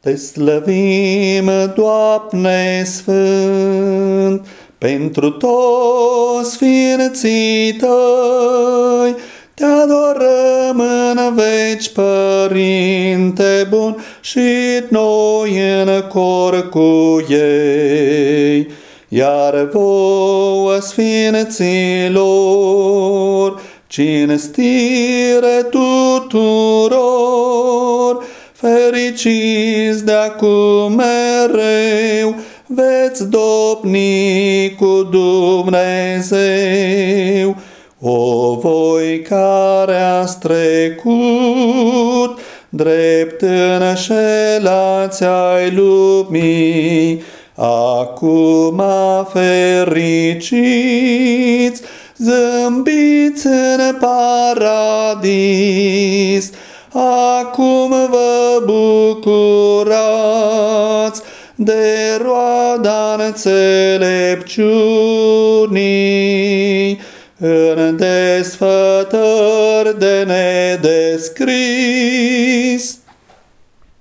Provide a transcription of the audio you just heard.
Te slăvim, Doamne Sfânt, pentru toți sfinții Tăi, te adorăm în veci, Părinte bun, și noi în cor cu ei. Iar vouă, sfinților, cinstire tuturor, fericiți de acum mereu, veți dopni cu Dumnezeu. O voi care ați trecut, drept înșelați ai lumii, acum fericiți, zâmbiți în paradis, acum vă bucurați de roada înțelepciunii, în desfătări de nedescris.